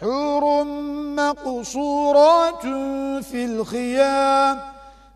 حور مقصورات في الخيام